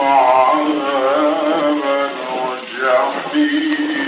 ربهم عذاب الجحيم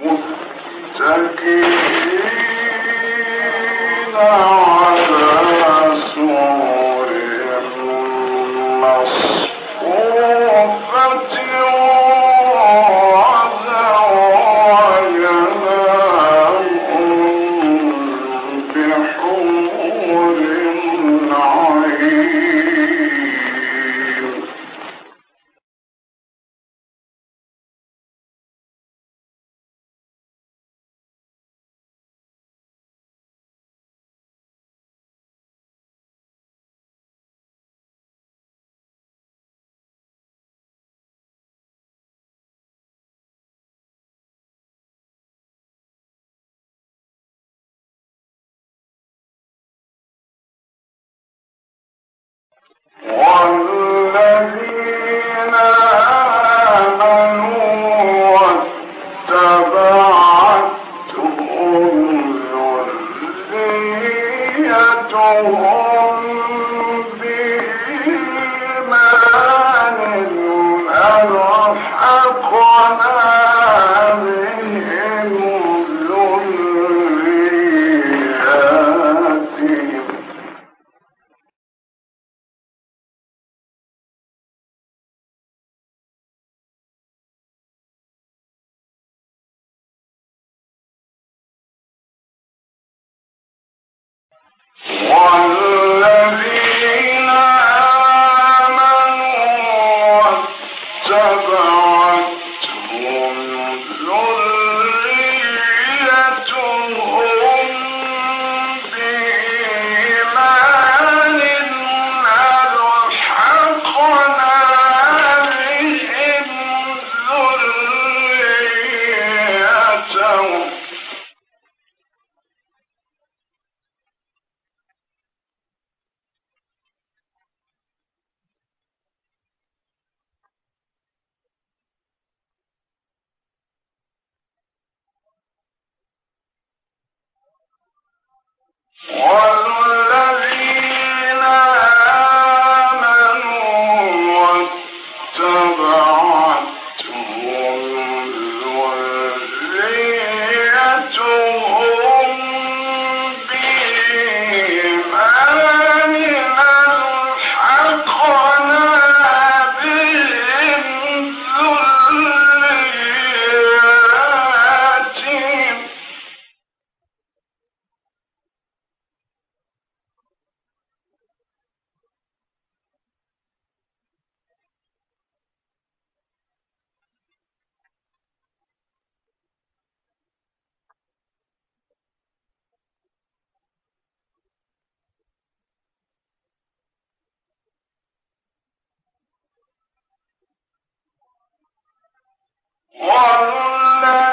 متكئين والذي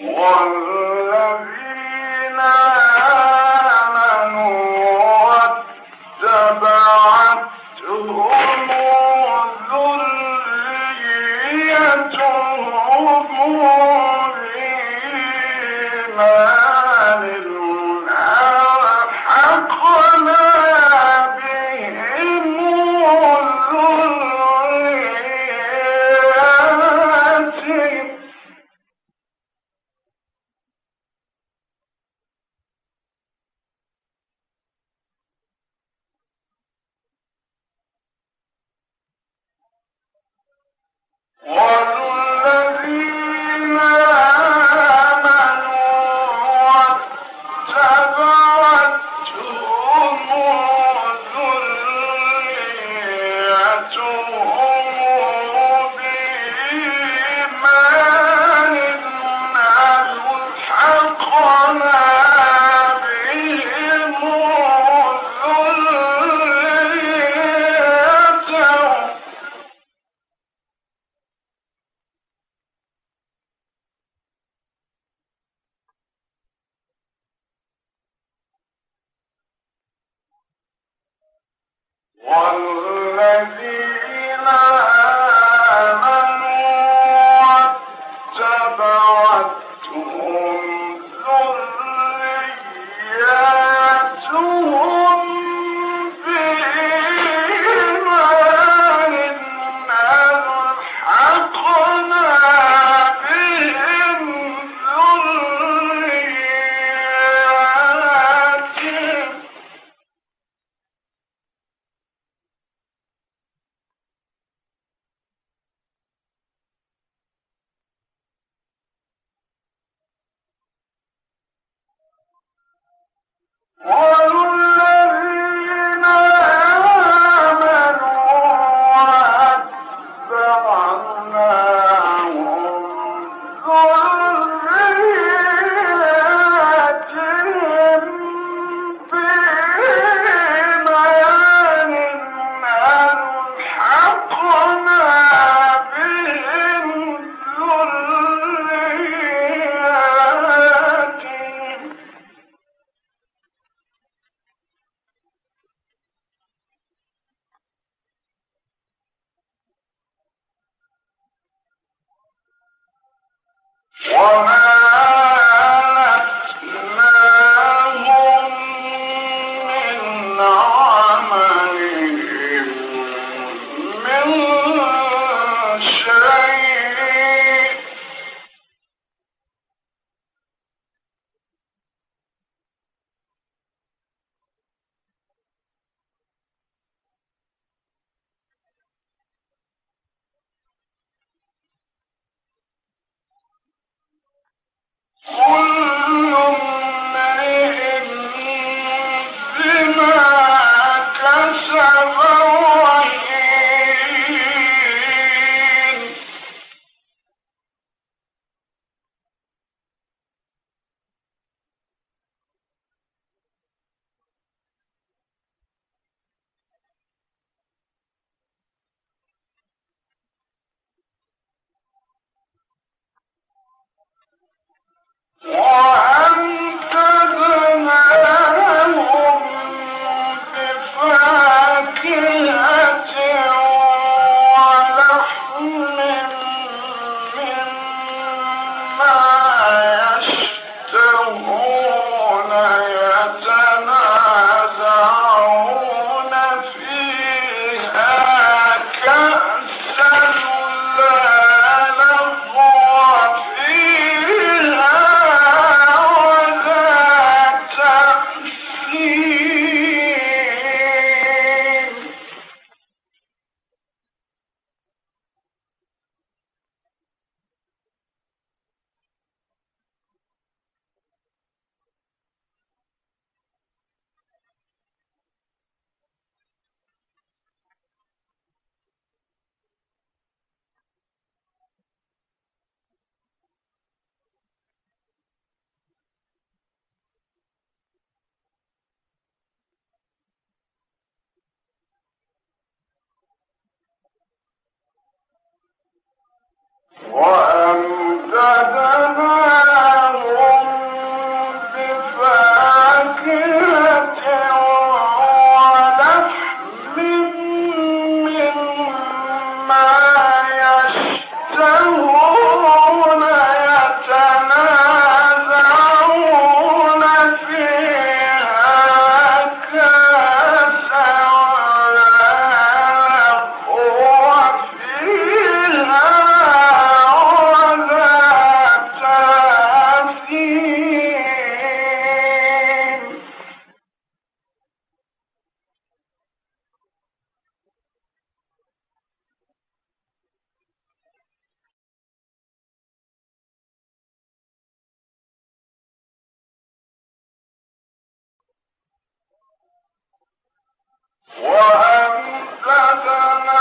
والله والذي كأنهم لؤلؤ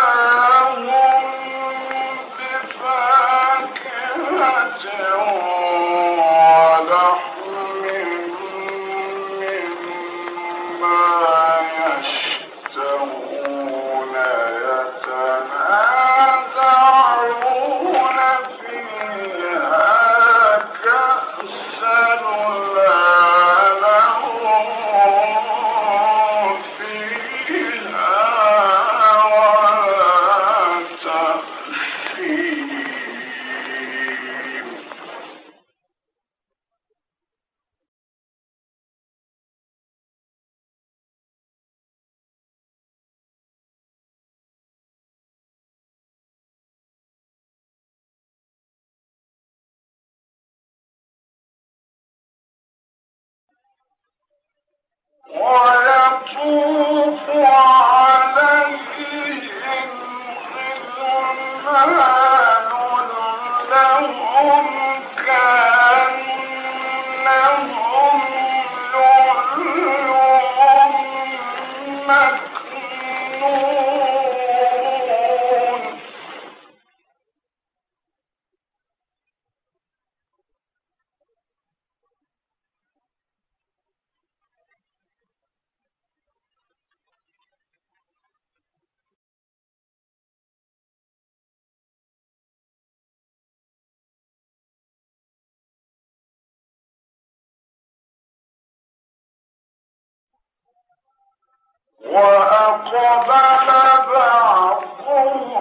وأقبل بعضهم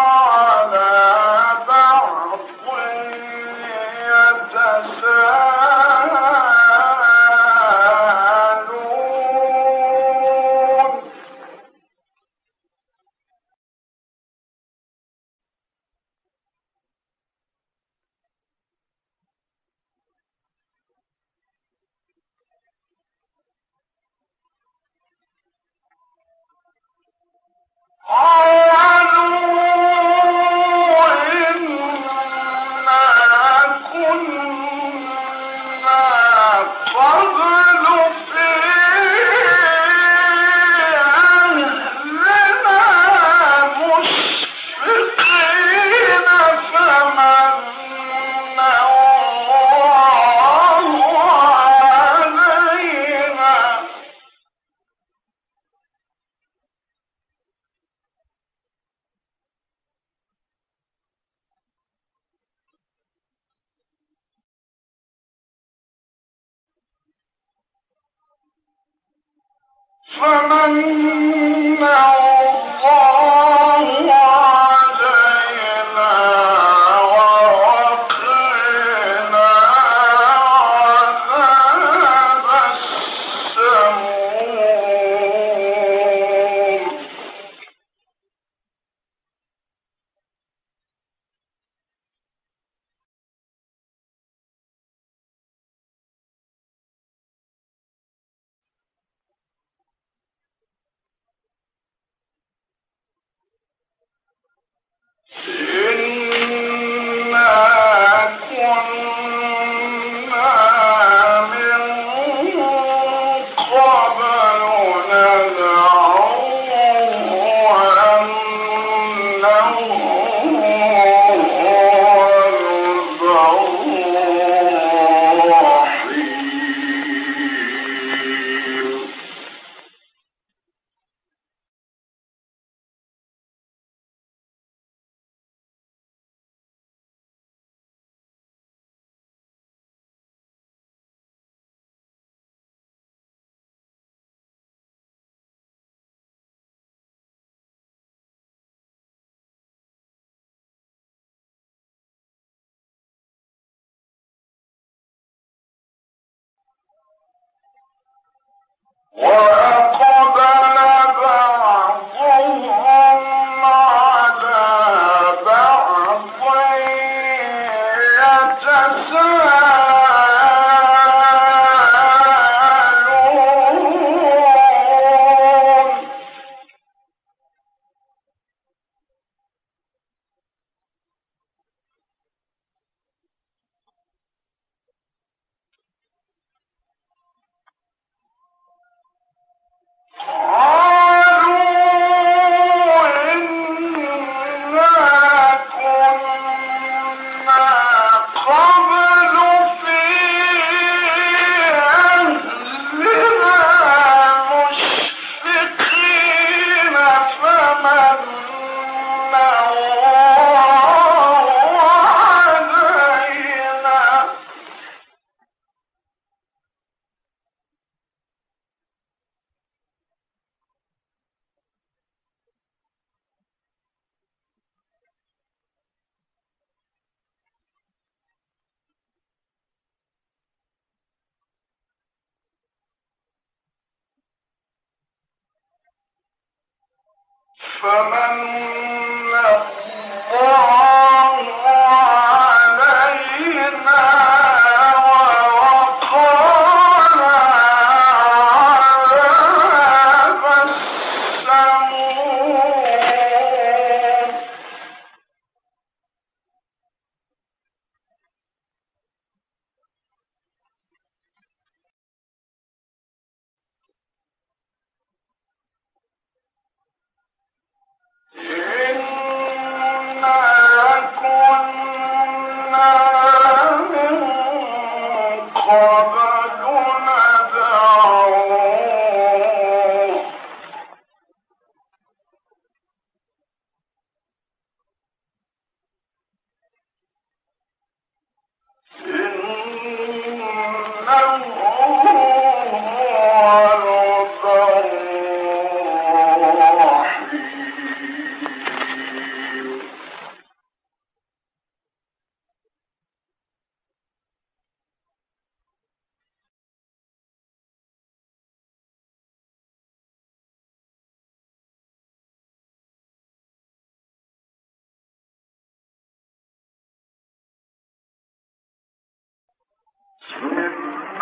على فمن نعوذ وأقبل إنا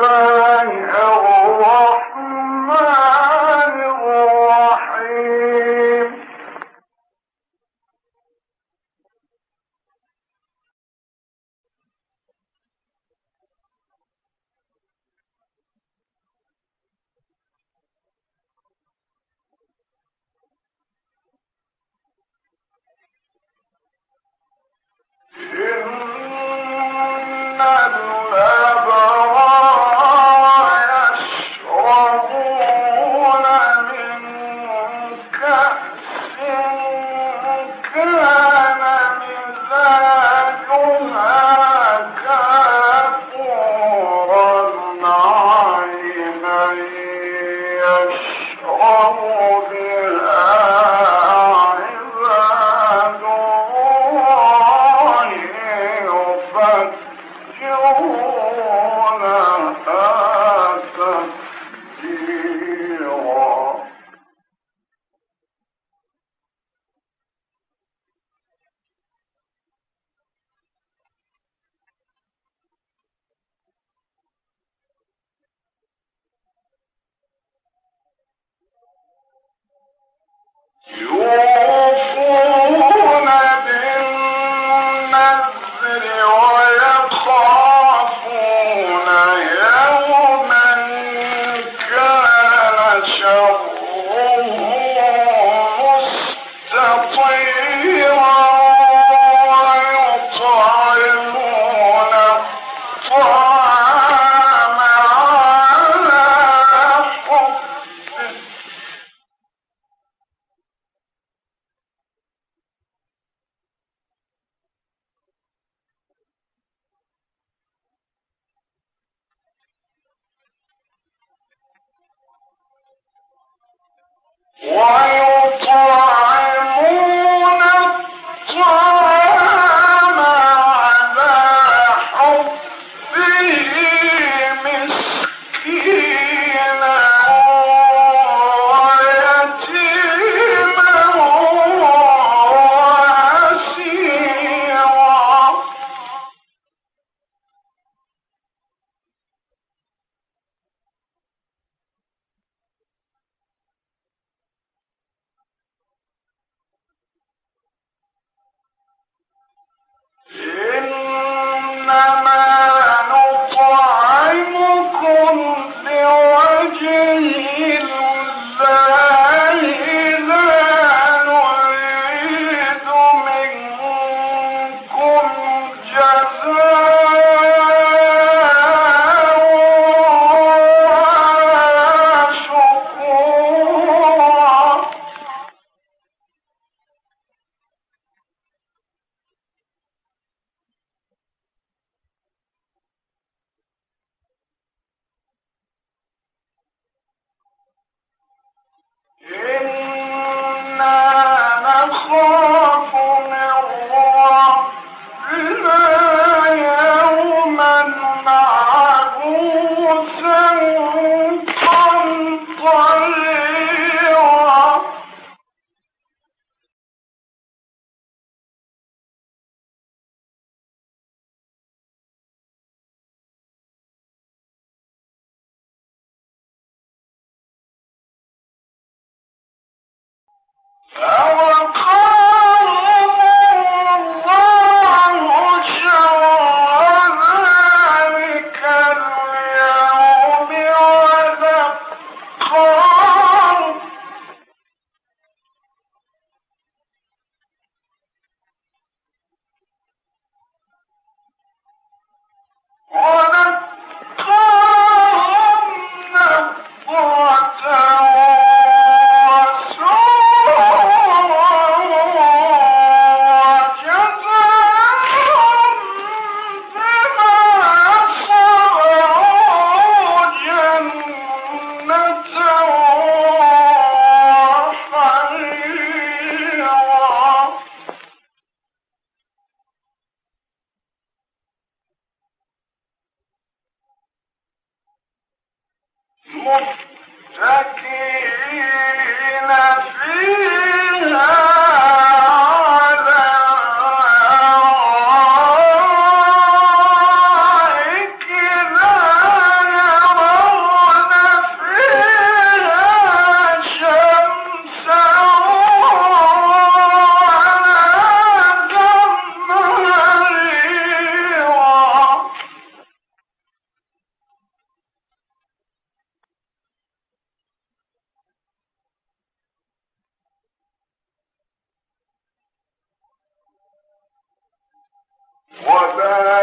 شفاعا أو You عذاب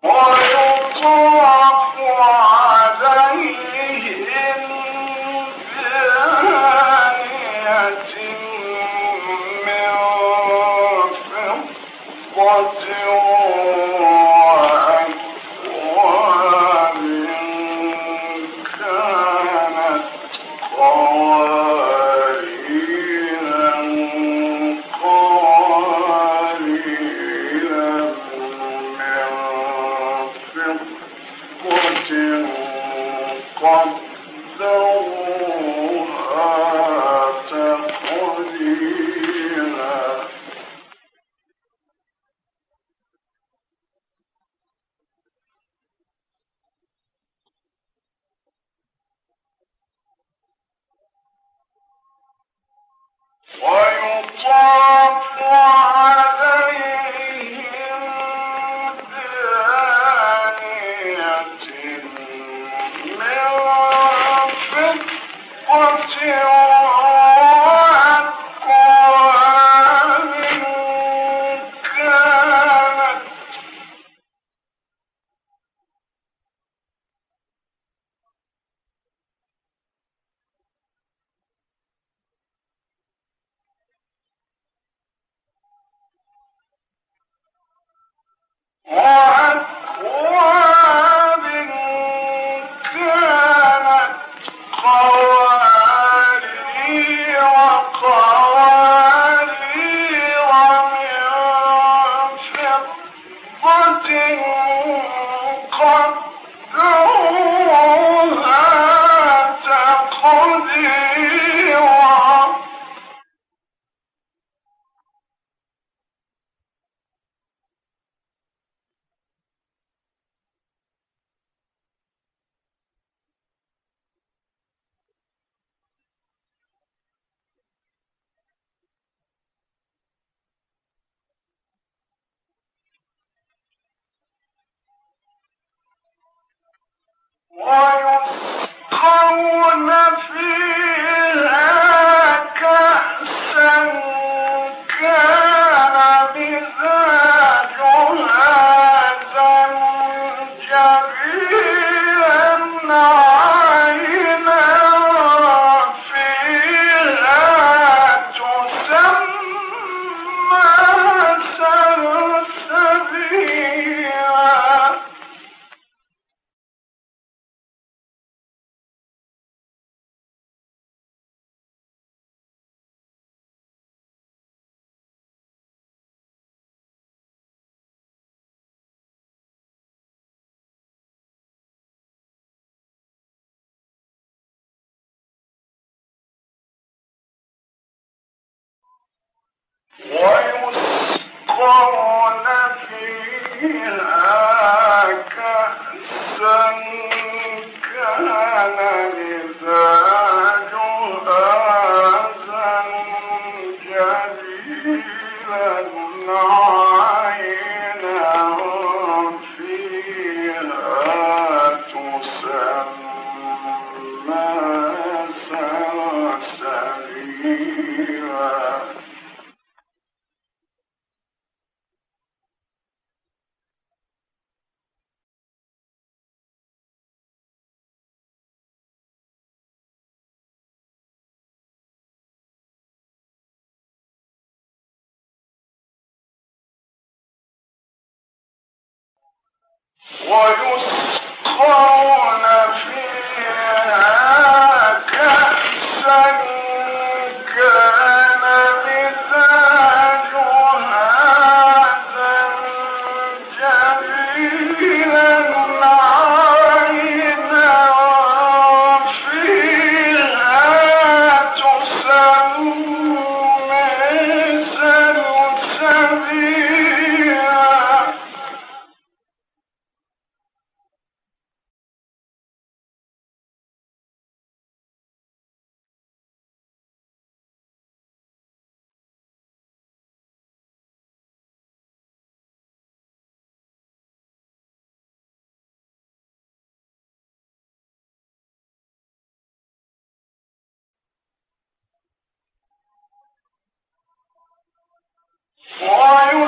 One ويطاف على ويسقى ويسقون فيها ويسقون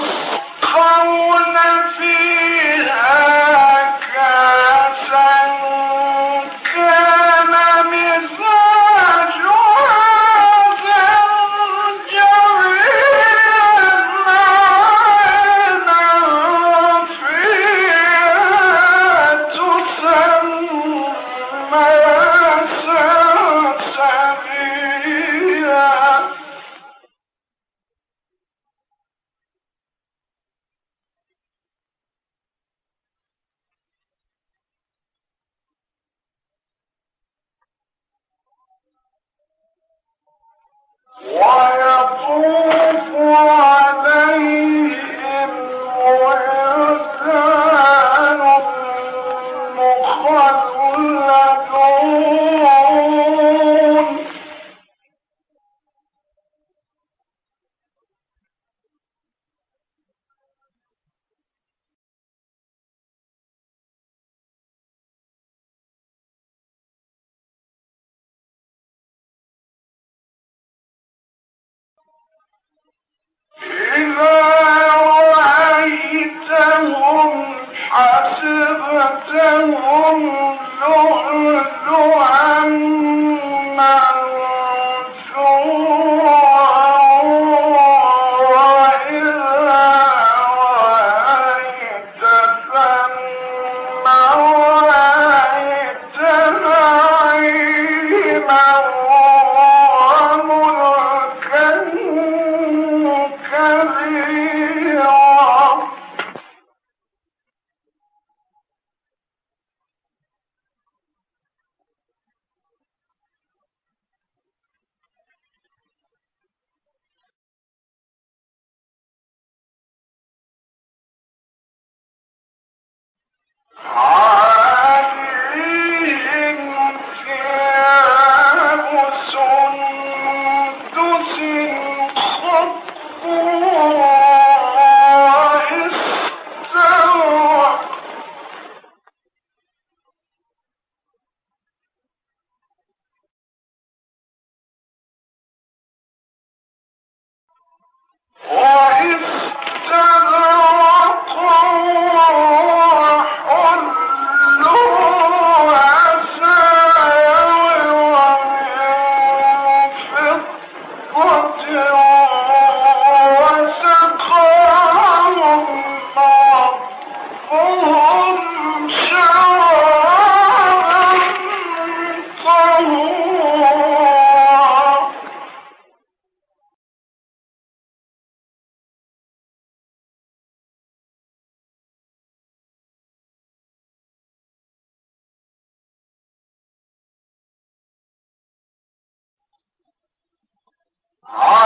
ஆ